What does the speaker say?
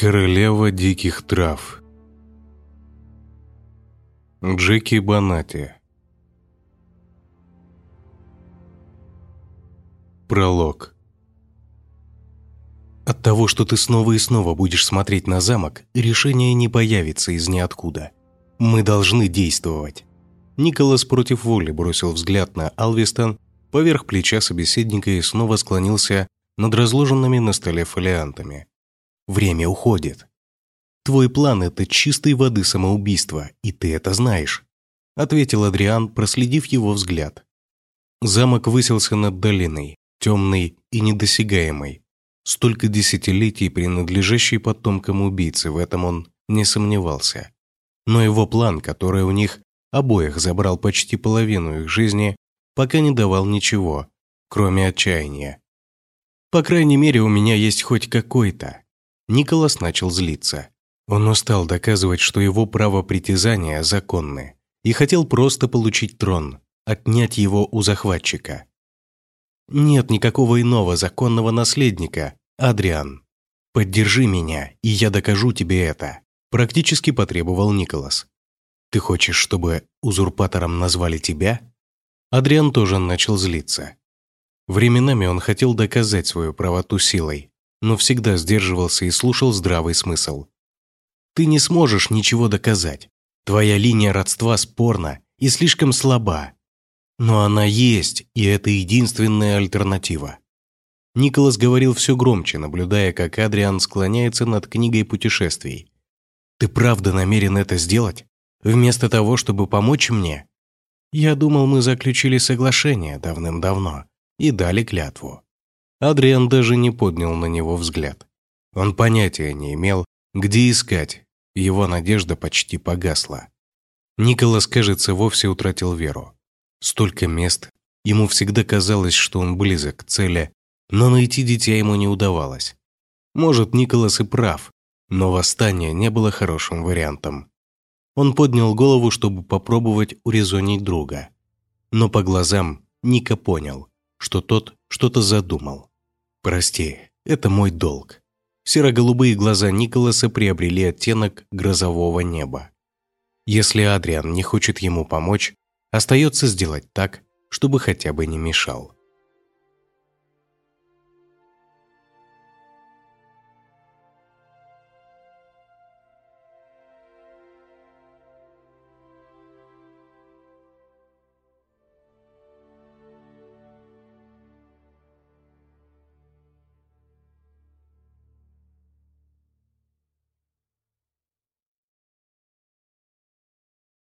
Королева диких трав Джеки Банати Пролог От того, что ты снова и снова будешь смотреть на замок, решение не появится из ниоткуда. Мы должны действовать. Николас против воли бросил взгляд на Алвистон поверх плеча собеседника и снова склонился над разложенными на столе фолиантами. Время уходит. Твой план – это чистой воды самоубийство, и ты это знаешь», – ответил Адриан, проследив его взгляд. Замок высился над долиной, темный и недосягаемый. Столько десятилетий, принадлежащий потомкам убийцы, в этом он не сомневался. Но его план, который у них обоих забрал почти половину их жизни, пока не давал ничего, кроме отчаяния. «По крайней мере, у меня есть хоть какой-то», Николас начал злиться. Он устал доказывать, что его право притязания законны, и хотел просто получить трон, отнять его у захватчика. «Нет никакого иного законного наследника, Адриан. Поддержи меня, и я докажу тебе это», практически потребовал Николас. «Ты хочешь, чтобы узурпатором назвали тебя?» Адриан тоже начал злиться. Временами он хотел доказать свою правоту силой, но всегда сдерживался и слушал здравый смысл. «Ты не сможешь ничего доказать. Твоя линия родства спорна и слишком слаба. Но она есть, и это единственная альтернатива». Николас говорил все громче, наблюдая, как Адриан склоняется над книгой путешествий. «Ты правда намерен это сделать? Вместо того, чтобы помочь мне?» «Я думал, мы заключили соглашение давным-давно и дали клятву. Адриан даже не поднял на него взгляд. Он понятия не имел, где искать, его надежда почти погасла. Николас, кажется, вовсе утратил веру. Столько мест, ему всегда казалось, что он близок к цели, но найти дитя ему не удавалось. Может, Николас и прав, но восстание не было хорошим вариантом. Он поднял голову, чтобы попробовать урезонить друга. Но по глазам Ника понял, что тот что-то задумал. «Прости, это мой долг». Серо-голубые глаза Николаса приобрели оттенок грозового неба. Если Адриан не хочет ему помочь, остается сделать так, чтобы хотя бы не мешал.